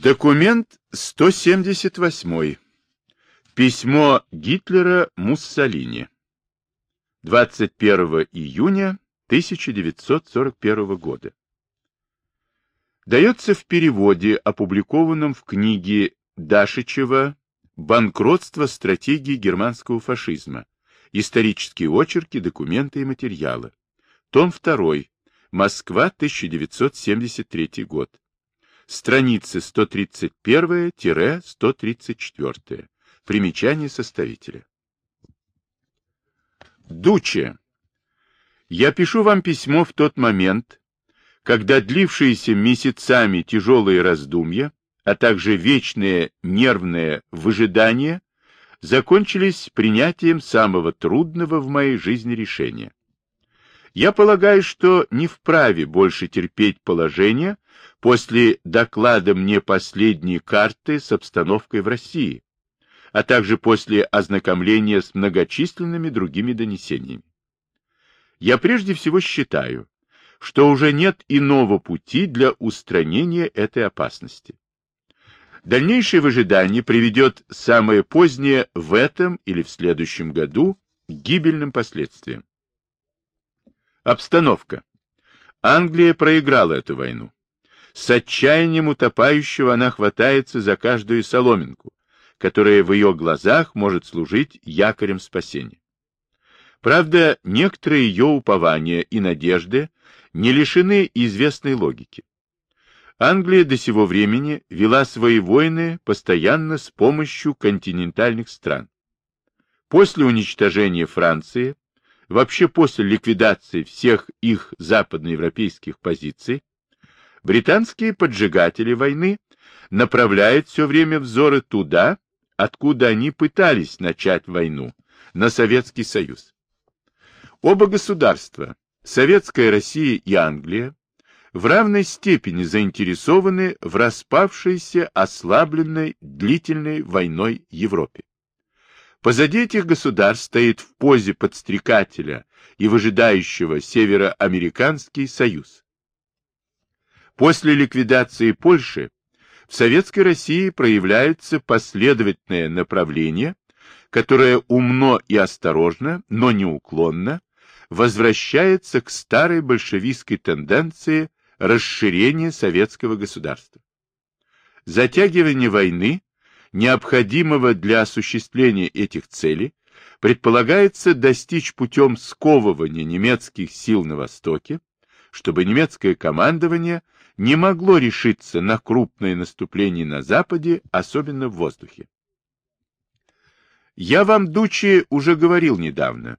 Документ 178. Письмо Гитлера Муссолини. 21 июня 1941 года. Дается в переводе, опубликованном в книге Дашичева «Банкротство стратегии германского фашизма. Исторические очерки, документы и материалы». Том 2. Москва, 1973 год страницы 131-134. Примечание составителя. Дуче. Я пишу вам письмо в тот момент, когда длившиеся месяцами тяжелые раздумья, а также вечное нервное выжидание закончились принятием самого трудного в моей жизни решения. Я полагаю, что не вправе больше терпеть положение после доклада мне последней карты с обстановкой в России, а также после ознакомления с многочисленными другими донесениями. Я прежде всего считаю, что уже нет иного пути для устранения этой опасности. Дальнейшее выжидание приведет самое позднее в этом или в следующем году к гибельным последствиям. Обстановка. Англия проиграла эту войну. С отчаянием утопающего она хватается за каждую соломинку, которая в ее глазах может служить якорем спасения. Правда, некоторые ее упования и надежды не лишены известной логики. Англия до сего времени вела свои войны постоянно с помощью континентальных стран. После уничтожения Франции вообще после ликвидации всех их западноевропейских позиций, британские поджигатели войны направляют все время взоры туда, откуда они пытались начать войну, на Советский Союз. Оба государства, Советская Россия и Англия, в равной степени заинтересованы в распавшейся, ослабленной, длительной войной Европе. Позади этих государств стоит в позе подстрекателя и выжидающего североамериканский союз. После ликвидации Польши в Советской России проявляется последовательное направление, которое умно и осторожно, но неуклонно, возвращается к старой большевистской тенденции расширения советского государства. Затягивание войны необходимого для осуществления этих целей, предполагается достичь путем сковывания немецких сил на Востоке, чтобы немецкое командование не могло решиться на крупное наступление на Западе, особенно в воздухе. Я вам, Дучи, уже говорил недавно,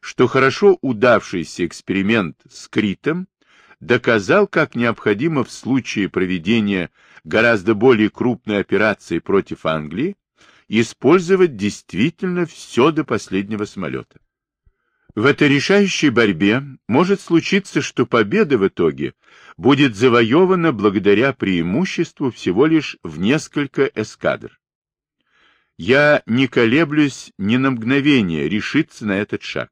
что хорошо удавшийся эксперимент с Критом доказал, как необходимо в случае проведения гораздо более крупной операции против Англии использовать действительно все до последнего самолета. В этой решающей борьбе может случиться, что победа в итоге будет завоевана благодаря преимуществу всего лишь в несколько эскадр. Я не колеблюсь ни на мгновение решиться на этот шаг.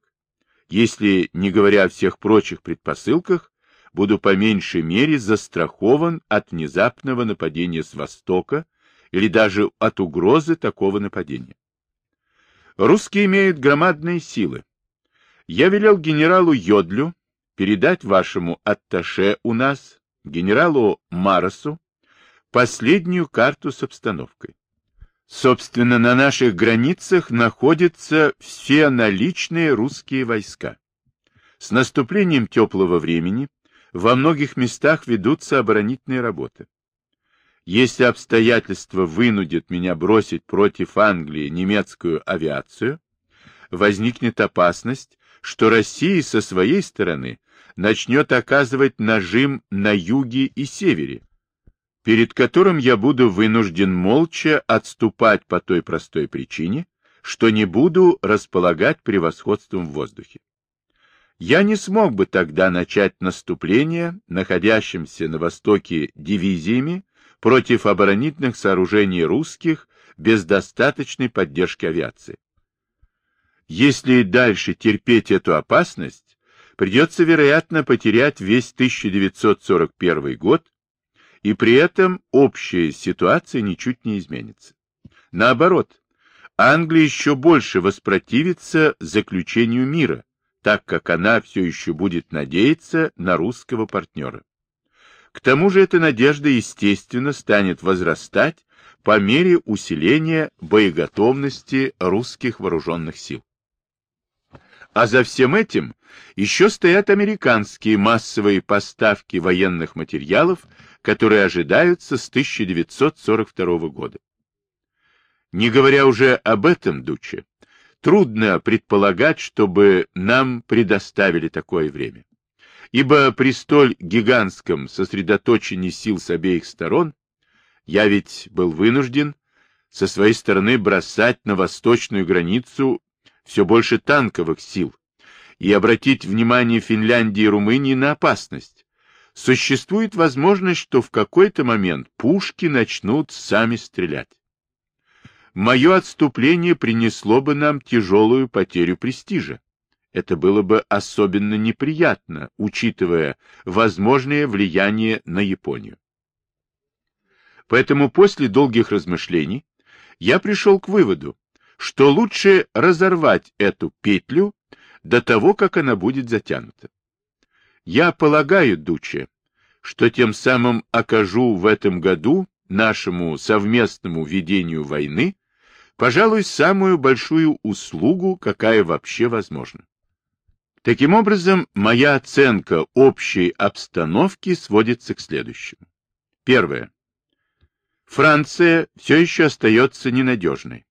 Если, не говоря о всех прочих предпосылках, буду по меньшей мере застрахован от внезапного нападения с востока или даже от угрозы такого нападения. Русские имеют громадные силы. Я велел генералу Йодлю передать вашему атташе у нас, генералу Маросу, последнюю карту с обстановкой. Собственно, на наших границах находятся все наличные русские войска. С наступлением теплого времени во многих местах ведутся оборонительные работы. Если обстоятельства вынудят меня бросить против Англии немецкую авиацию, возникнет опасность, что Россия со своей стороны начнет оказывать нажим на юге и севере, перед которым я буду вынужден молча отступать по той простой причине, что не буду располагать превосходством в воздухе. Я не смог бы тогда начать наступление находящимся на востоке дивизиями против оборонительных сооружений русских без достаточной поддержки авиации. Если и дальше терпеть эту опасность, придется, вероятно, потерять весь 1941 год и при этом общая ситуация ничуть не изменится. Наоборот, Англия еще больше воспротивится заключению мира, так как она все еще будет надеяться на русского партнера. К тому же эта надежда, естественно, станет возрастать по мере усиления боеготовности русских вооруженных сил. А за всем этим еще стоят американские массовые поставки военных материалов, которые ожидаются с 1942 года. Не говоря уже об этом, Дуче, трудно предполагать, чтобы нам предоставили такое время. Ибо при столь гигантском сосредоточении сил с обеих сторон я ведь был вынужден со своей стороны бросать на восточную границу все больше танковых сил и обратить внимание Финляндии и Румынии на опасность. Существует возможность, что в какой-то момент пушки начнут сами стрелять. Мое отступление принесло бы нам тяжелую потерю престижа. Это было бы особенно неприятно, учитывая возможное влияние на Японию. Поэтому после долгих размышлений я пришел к выводу, что лучше разорвать эту петлю до того, как она будет затянута. Я полагаю, Дуче, что тем самым окажу в этом году нашему совместному ведению войны, пожалуй, самую большую услугу, какая вообще возможна. Таким образом, моя оценка общей обстановки сводится к следующему. Первое. Франция все еще остается ненадежной.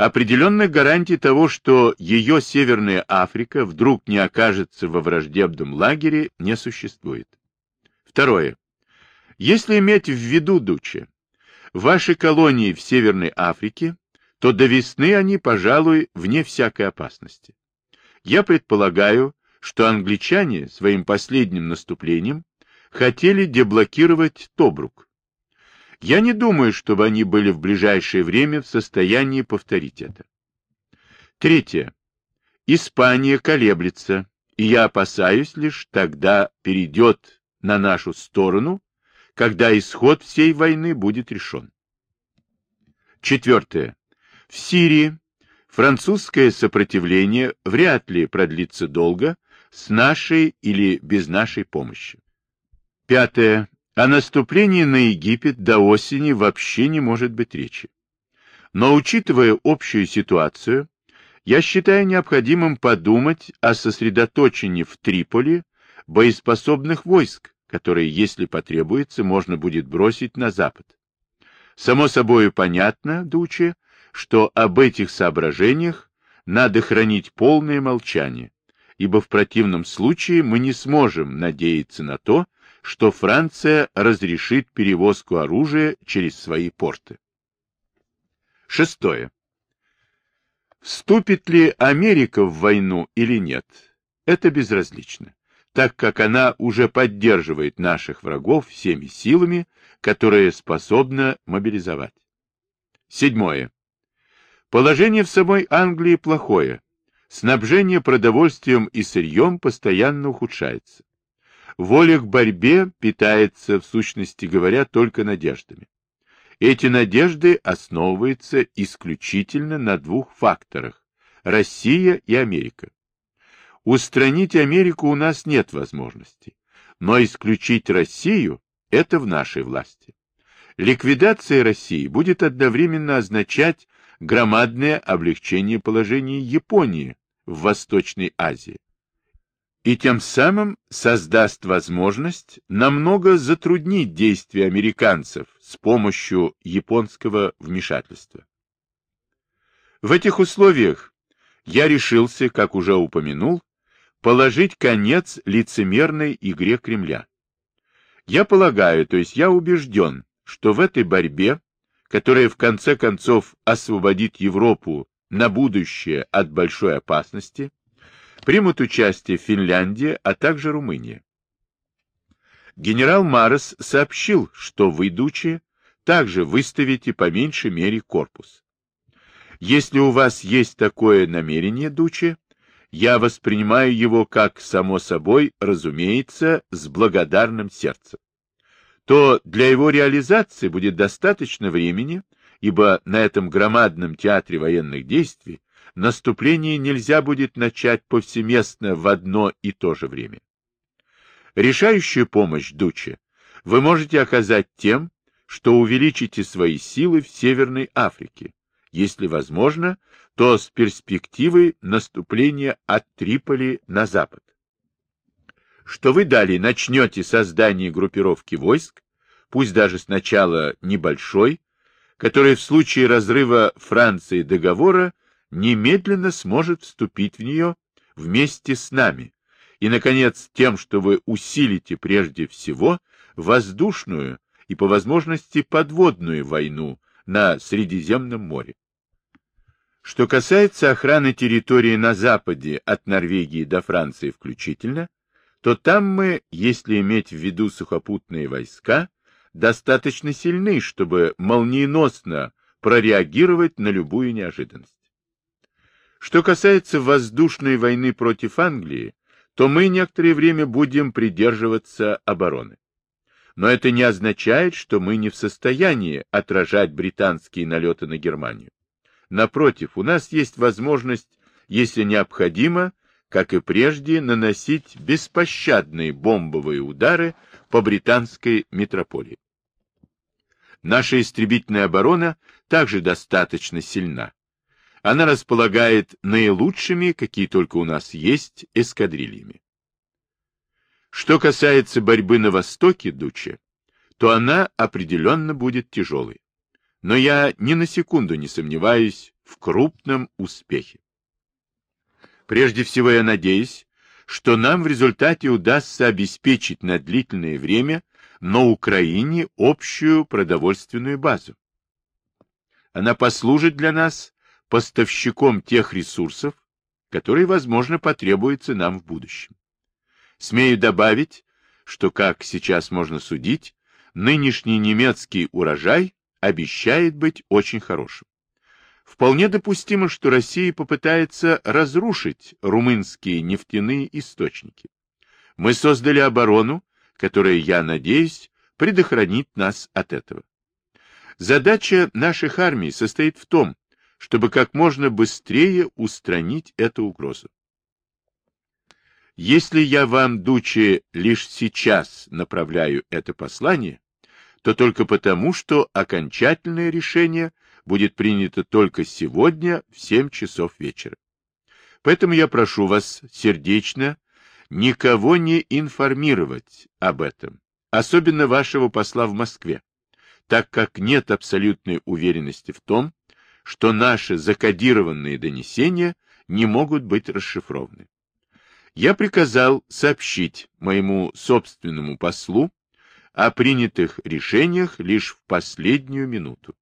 Определенных гарантий того, что ее Северная Африка вдруг не окажется во враждебном лагере, не существует. Второе. Если иметь в виду, Дуче, ваши колонии в Северной Африке, то до весны они, пожалуй, вне всякой опасности. Я предполагаю, что англичане своим последним наступлением хотели деблокировать Тобрук, я не думаю, чтобы они были в ближайшее время в состоянии повторить это. Третье. Испания колеблется, и я опасаюсь лишь тогда перейдет на нашу сторону, когда исход всей войны будет решен. Четвертое. В Сирии французское сопротивление вряд ли продлится долго с нашей или без нашей помощи. Пятое. О наступлении на Египет до осени вообще не может быть речи. Но учитывая общую ситуацию, я считаю необходимым подумать о сосредоточении в Триполи боеспособных войск, которые, если потребуется, можно будет бросить на запад. Само собой понятно, Дуче, что об этих соображениях надо хранить полное молчание, ибо в противном случае мы не сможем надеяться на то, что Франция разрешит перевозку оружия через свои порты. Шестое. Вступит ли Америка в войну или нет, это безразлично, так как она уже поддерживает наших врагов всеми силами, которые способна мобилизовать. Седьмое. Положение в самой Англии плохое. Снабжение продовольствием и сырьем постоянно ухудшается воля к борьбе питается, в сущности говоря, только надеждами. Эти надежды основываются исключительно на двух факторах – Россия и Америка. Устранить Америку у нас нет возможности, но исключить Россию – это в нашей власти. Ликвидация России будет одновременно означать громадное облегчение положения Японии в Восточной Азии и тем самым создаст возможность намного затруднить действия американцев с помощью японского вмешательства. В этих условиях я решился, как уже упомянул, положить конец лицемерной игре Кремля. Я полагаю, то есть я убежден, что в этой борьбе, которая в конце концов освободит Европу на будущее от большой опасности, Примут участие Финляндия, а также Румыния. Генерал Марес сообщил, что вы, Дучи, также выставите по меньшей мере корпус. Если у вас есть такое намерение, Дучи, я воспринимаю его как, само собой, разумеется, с благодарным сердцем. то для его реализации будет достаточно времени, ибо на этом громадном театре военных действий наступление нельзя будет начать повсеместно в одно и то же время. Решающую помощь Дуче вы можете оказать тем, что увеличите свои силы в Северной Африке, если возможно, то с перспективой наступления от Триполи на запад. Что вы далее начнете создание группировки войск, пусть даже сначала небольшой, которая в случае разрыва Франции договора немедленно сможет вступить в нее вместе с нами, и, наконец, тем, что вы усилите прежде всего воздушную и, по возможности, подводную войну на Средиземном море. Что касается охраны территории на западе от Норвегии до Франции включительно, то там мы, если иметь в виду сухопутные войска, достаточно сильны, чтобы молниеносно прореагировать на любую неожиданность. Что касается воздушной войны против Англии, то мы некоторое время будем придерживаться обороны. Но это не означает, что мы не в состоянии отражать британские налеты на Германию. Напротив, у нас есть возможность, если необходимо, как и прежде, наносить беспощадные бомбовые удары по британской метрополии. Наша истребительная оборона также достаточно сильна. Она располагает наилучшими, какие только у нас есть, эскадрильями. Что касается борьбы на востоке Дуче, то она определенно будет тяжелой. Но я ни на секунду не сомневаюсь в крупном успехе. Прежде всего я надеюсь, что нам в результате удастся обеспечить на длительное время на Украине общую продовольственную базу. Она послужит для нас поставщиком тех ресурсов, которые, возможно, потребуются нам в будущем. Смею добавить, что, как сейчас можно судить, нынешний немецкий урожай обещает быть очень хорошим. Вполне допустимо, что Россия попытается разрушить румынские нефтяные источники. Мы создали оборону, которая, я надеюсь, предохранит нас от этого. Задача наших армий состоит в том, чтобы как можно быстрее устранить эту угрозу. Если я вам, Дуче, лишь сейчас направляю это послание, то только потому, что окончательное решение будет принято только сегодня в 7 часов вечера. Поэтому я прошу вас сердечно никого не информировать об этом, особенно вашего посла в Москве, так как нет абсолютной уверенности в том, что наши закодированные донесения не могут быть расшифрованы. Я приказал сообщить моему собственному послу о принятых решениях лишь в последнюю минуту.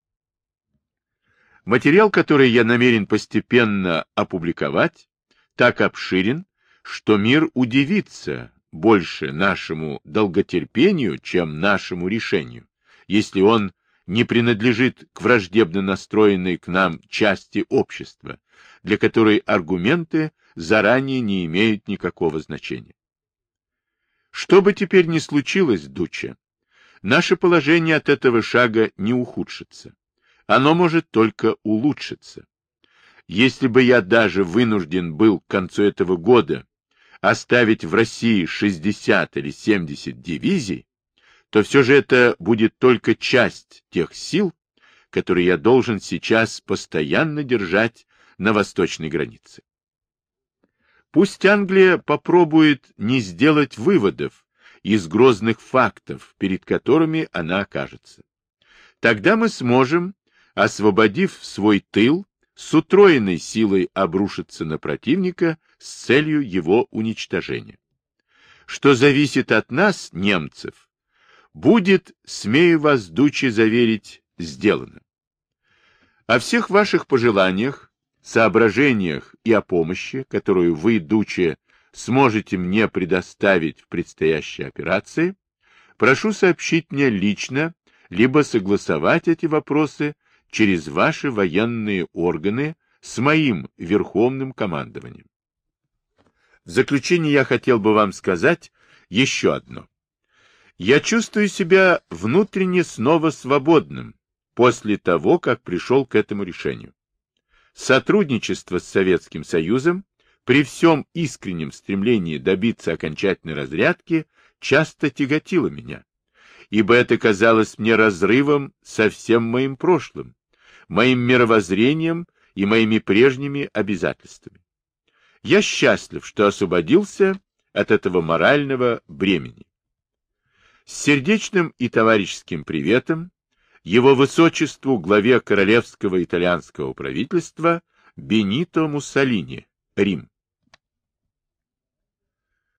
Материал, который я намерен постепенно опубликовать, так обширен, что мир удивится больше нашему долготерпению, чем нашему решению, если он не принадлежит к враждебно настроенной к нам части общества, для которой аргументы заранее не имеют никакого значения. Что бы теперь ни случилось, Дуча, наше положение от этого шага не ухудшится. Оно может только улучшиться. Если бы я даже вынужден был к концу этого года оставить в России 60 или 70 дивизий, то все же это будет только часть тех сил, которые я должен сейчас постоянно держать на восточной границе. Пусть Англия попробует не сделать выводов из грозных фактов, перед которыми она окажется. Тогда мы сможем, освободив свой тыл, с утроенной силой обрушиться на противника с целью его уничтожения. Что зависит от нас, немцев, будет, смею вас, дуче заверить, сделано. О всех ваших пожеланиях, соображениях и о помощи, которую вы, дуче, сможете мне предоставить в предстоящей операции, прошу сообщить мне лично, либо согласовать эти вопросы через ваши военные органы с моим верховным командованием. В заключение я хотел бы вам сказать еще одно. Я чувствую себя внутренне снова свободным после того, как пришел к этому решению. Сотрудничество с Советским Союзом при всем искреннем стремлении добиться окончательной разрядки часто тяготило меня, ибо это казалось мне разрывом со всем моим прошлым, моим мировоззрением и моими прежними обязательствами. Я счастлив, что освободился от этого морального бремени. С сердечным и товарищеским приветом его высочеству главе королевского итальянского правительства Бенито Муссолини, Рим.